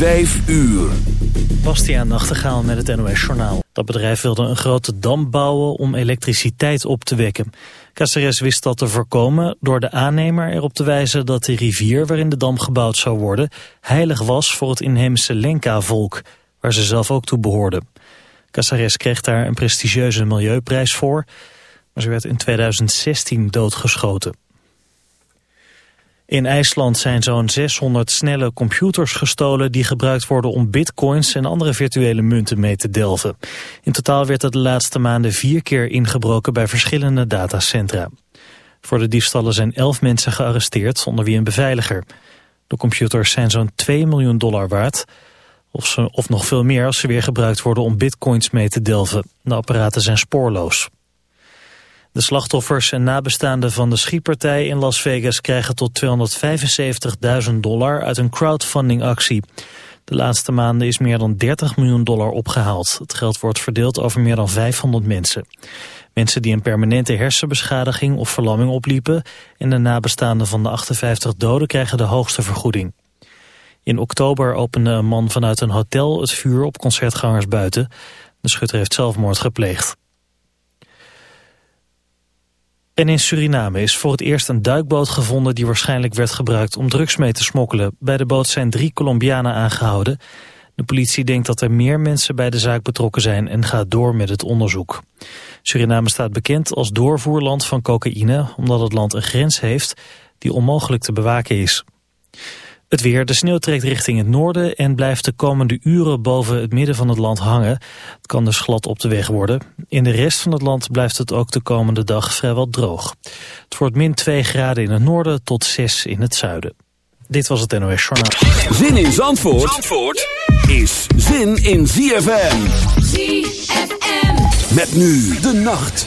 Vijf uur. Bastiaan Nachtegaal met het NOS Journaal. Dat bedrijf wilde een grote dam bouwen om elektriciteit op te wekken. Caceres wist dat te voorkomen door de aannemer erop te wijzen dat de rivier waarin de dam gebouwd zou worden heilig was voor het inheemse Lenca-volk, waar ze zelf ook toe behoorden. Caceres kreeg daar een prestigieuze milieuprijs voor, maar ze werd in 2016 doodgeschoten. In IJsland zijn zo'n 600 snelle computers gestolen die gebruikt worden om bitcoins en andere virtuele munten mee te delven. In totaal werd er de laatste maanden vier keer ingebroken bij verschillende datacentra. Voor de diefstallen zijn elf mensen gearresteerd, onder wie een beveiliger. De computers zijn zo'n 2 miljoen dollar waard, of, of nog veel meer als ze weer gebruikt worden om bitcoins mee te delven. De apparaten zijn spoorloos. De slachtoffers en nabestaanden van de schietpartij in Las Vegas krijgen tot 275.000 dollar uit een crowdfundingactie. De laatste maanden is meer dan 30 miljoen dollar opgehaald. Het geld wordt verdeeld over meer dan 500 mensen. Mensen die een permanente hersenbeschadiging of verlamming opliepen... en de nabestaanden van de 58 doden krijgen de hoogste vergoeding. In oktober opende een man vanuit een hotel het vuur op concertgangers buiten. De schutter heeft zelfmoord gepleegd. En in Suriname is voor het eerst een duikboot gevonden die waarschijnlijk werd gebruikt om drugs mee te smokkelen. Bij de boot zijn drie Colombianen aangehouden. De politie denkt dat er meer mensen bij de zaak betrokken zijn en gaat door met het onderzoek. Suriname staat bekend als doorvoerland van cocaïne omdat het land een grens heeft die onmogelijk te bewaken is. Het weer, de sneeuw trekt richting het noorden en blijft de komende uren boven het midden van het land hangen. Het kan dus glad op de weg worden. In de rest van het land blijft het ook de komende dag vrijwel droog. Het wordt min 2 graden in het noorden tot 6 in het zuiden. Dit was het NOS Journaal. Zin in Zandvoort, Zandvoort is zin in ZFM. ZFM. Met nu de nacht.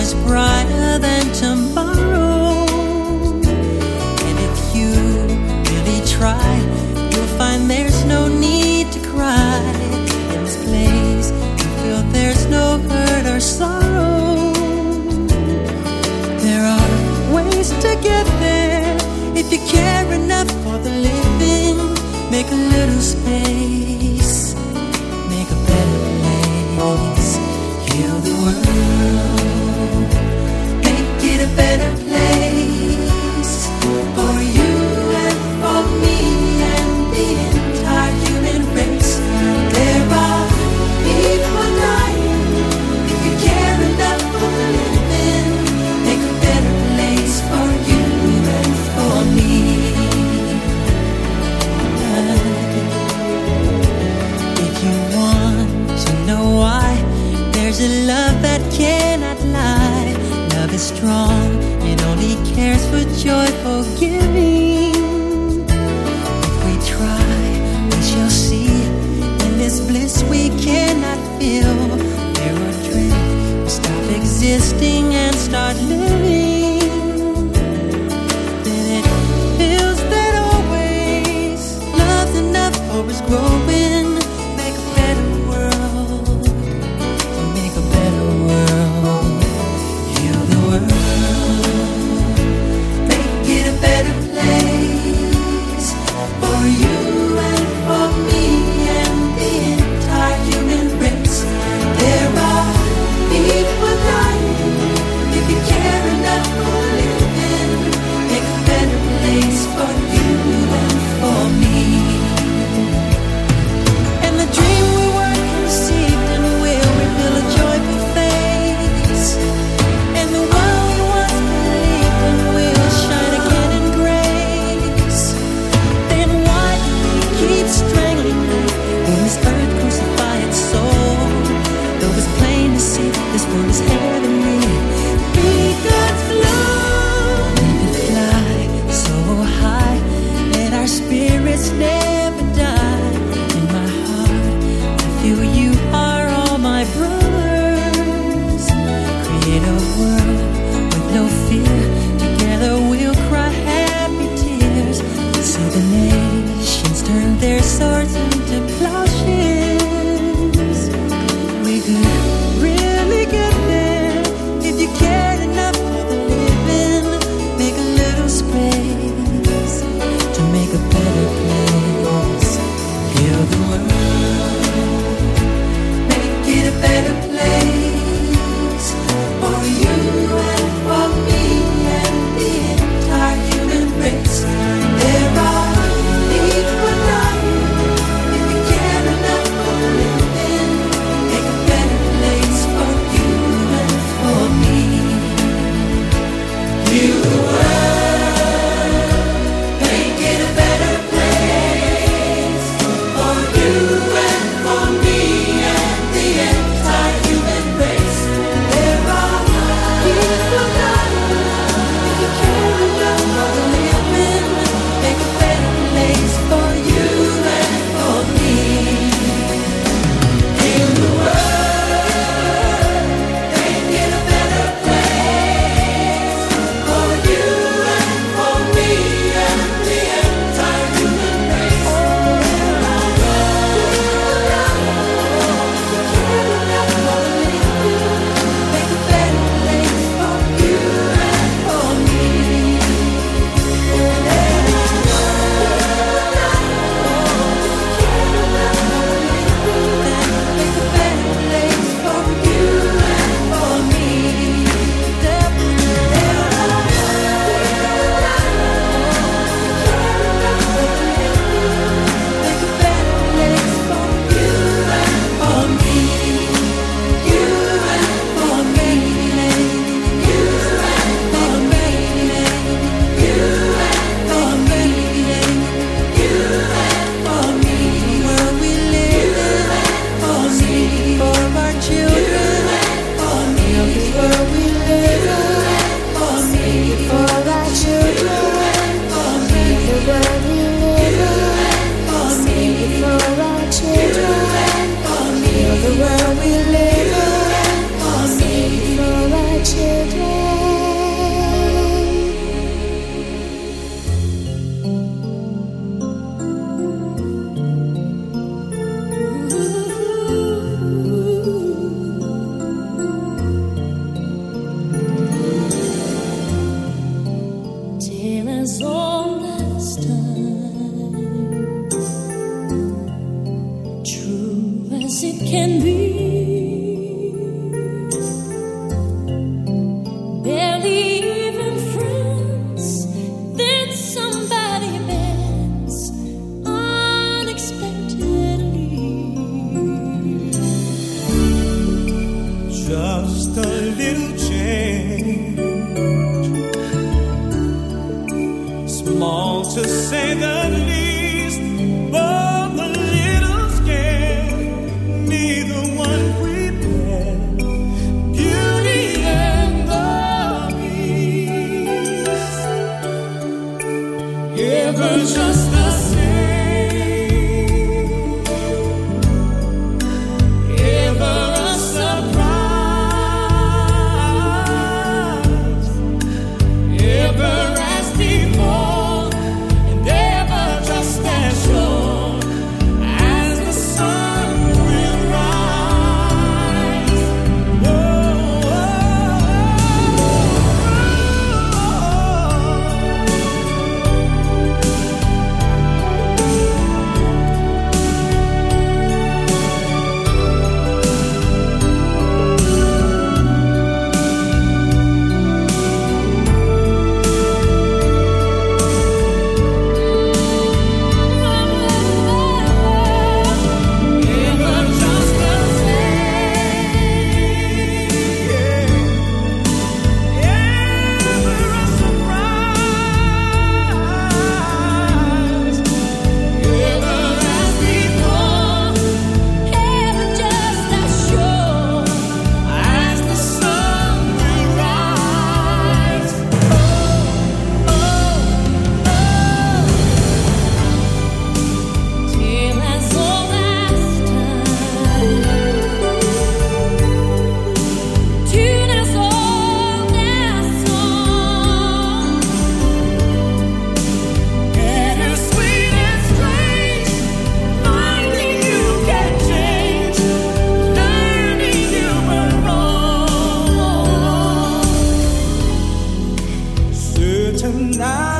much brighter than tomorrow tonight.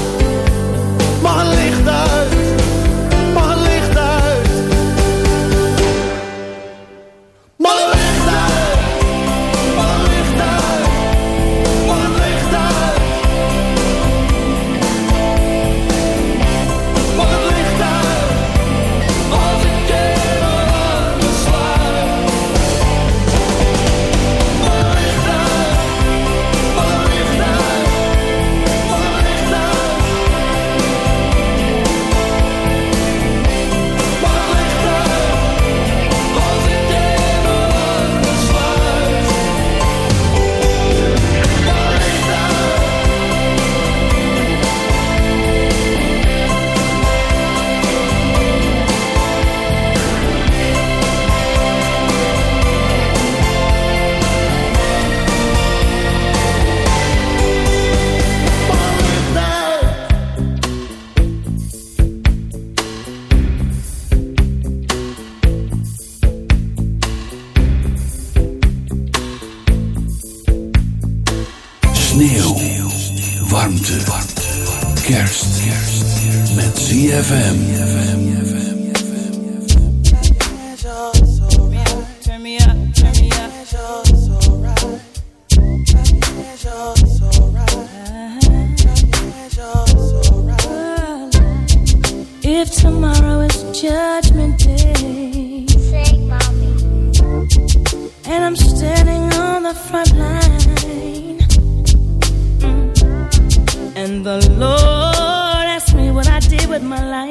Maar licht Turn me up, turn me up. Uh-huh. If tomorrow is Judgment Day, and I'm standing on the front line, mm, and the Lord asked me what I did with my life.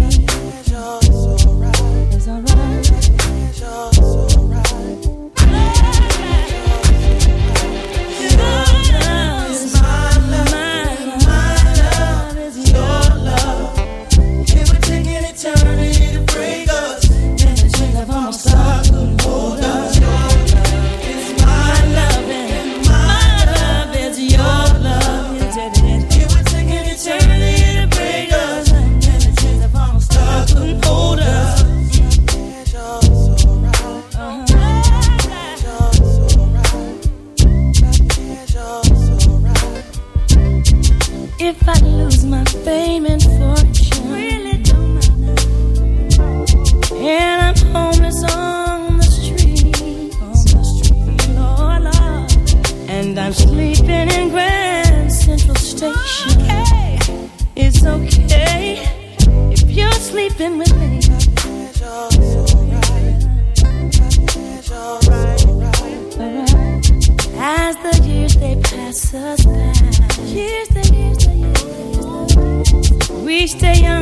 sleeping with me. As the years they pass us by, years, the years, the years, the years, we stay young.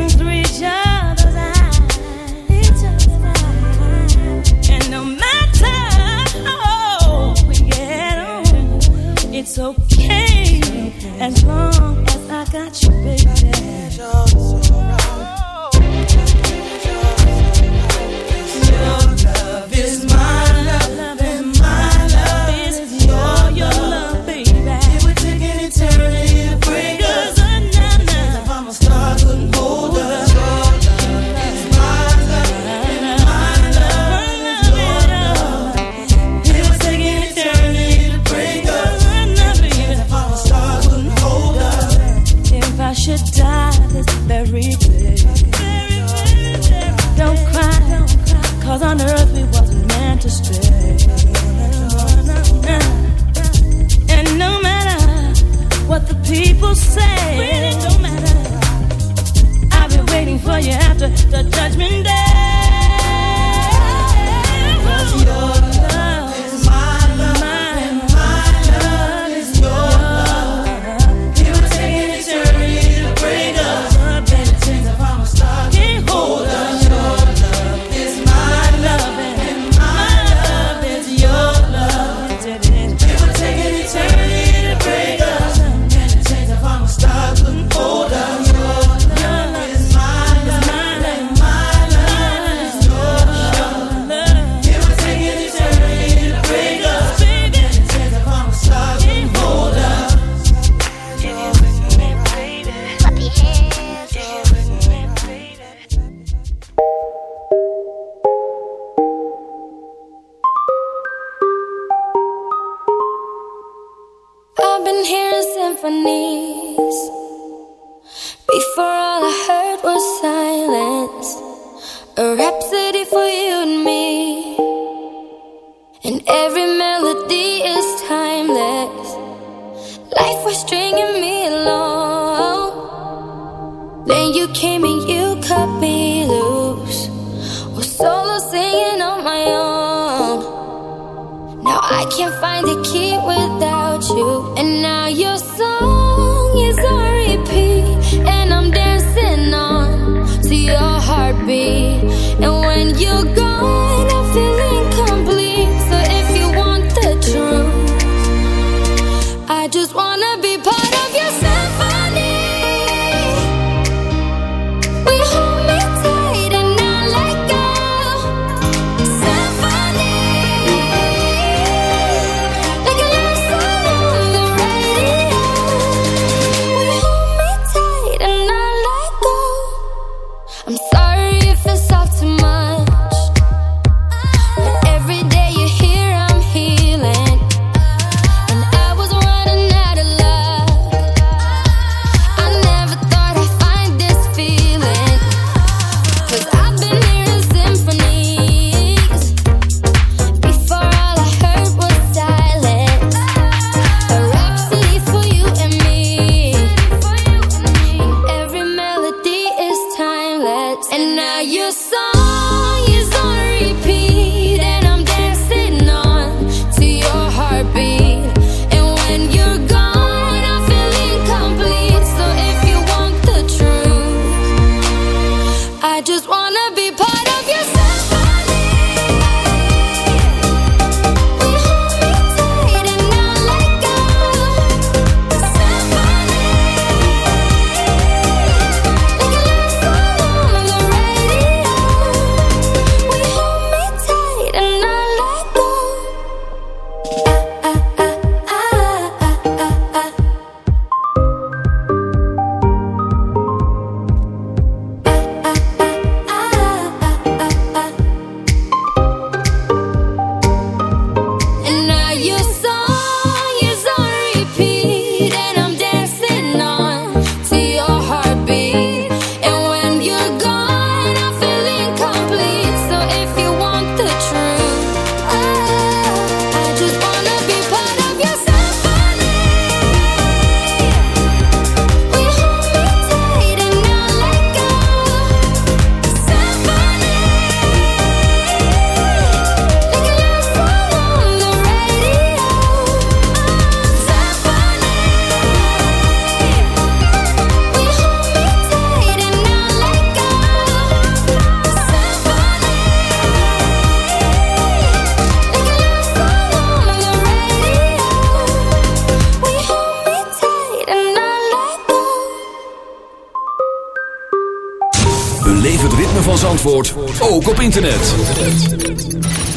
Ook op internet.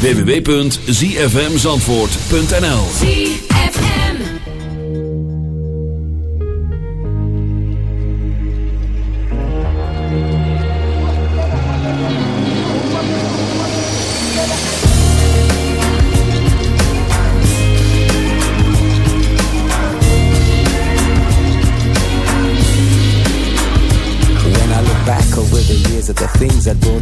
www.zfmzandvoort.nl ZFM When I look back over the years at the things that brought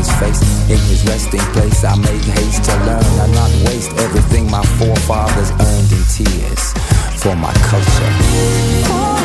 grandfather's face. In his resting place, I make haste to learn and not waste everything my forefathers earned in tears for my culture.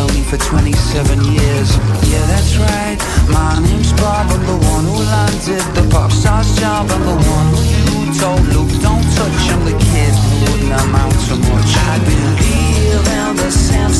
Been lonely for 27 years. Yeah, that's right. My name's Bob. I'm the one who landed the pop star's job. I'm the one who you told Luke don't touch. I'm the kid who wouldn't amount to much. I believe in the sense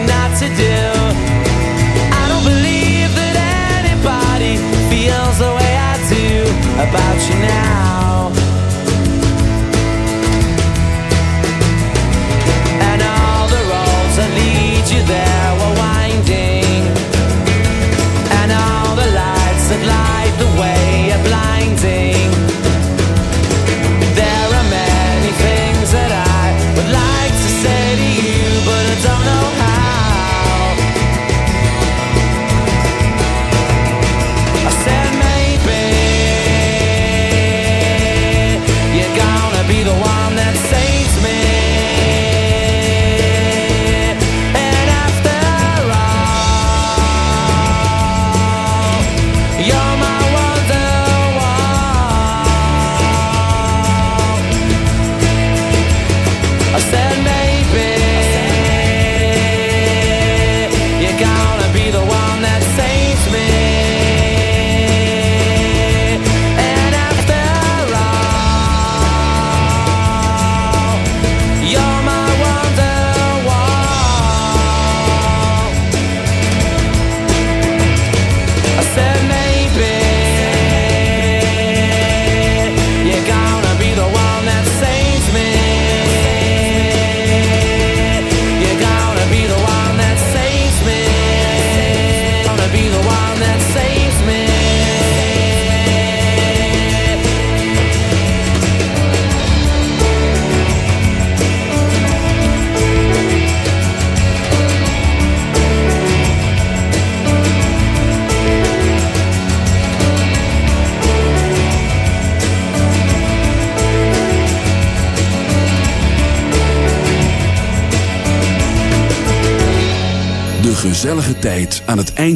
Not to do. I don't believe that anybody feels the way I do about you now. And all the roads that lead you there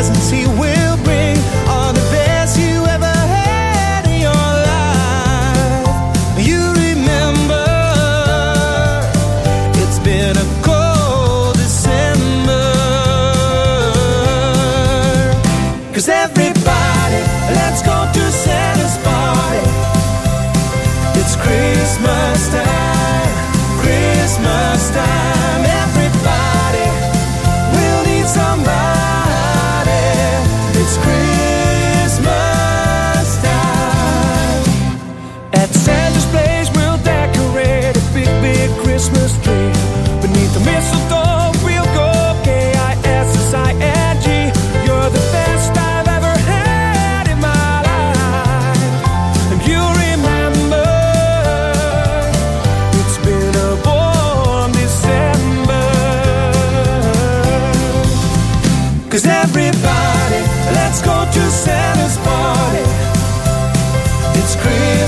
doesn't